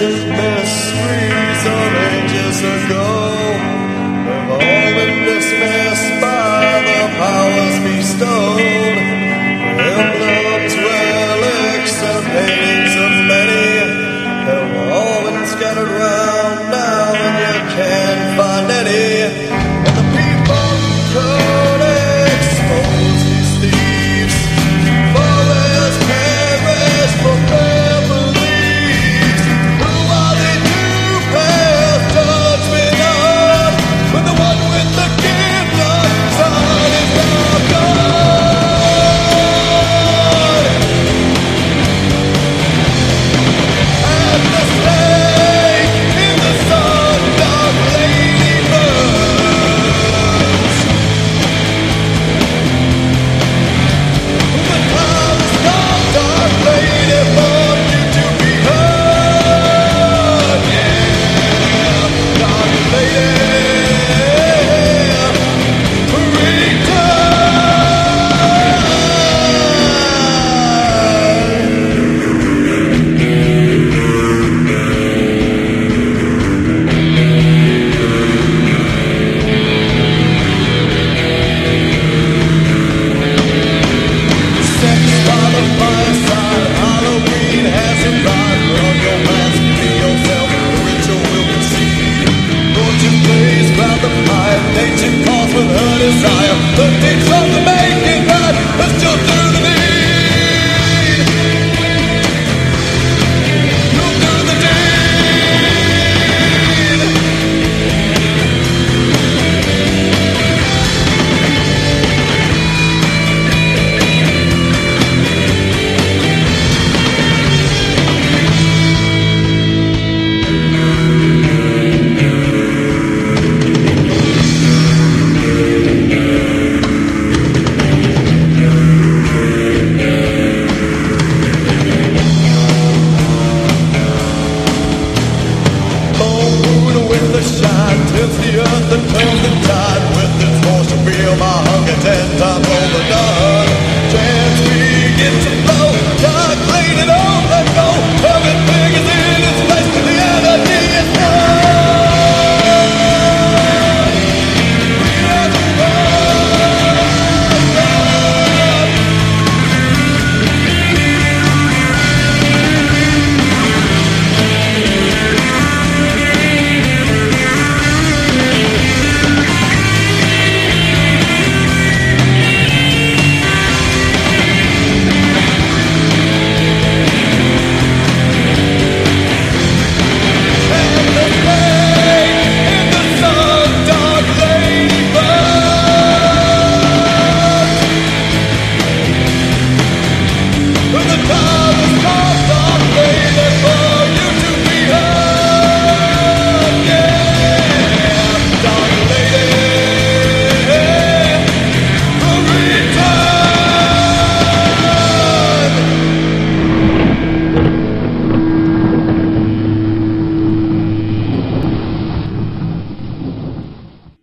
ancient mysteries of ages ago. my hunger, ten times overdone. Chance we get to.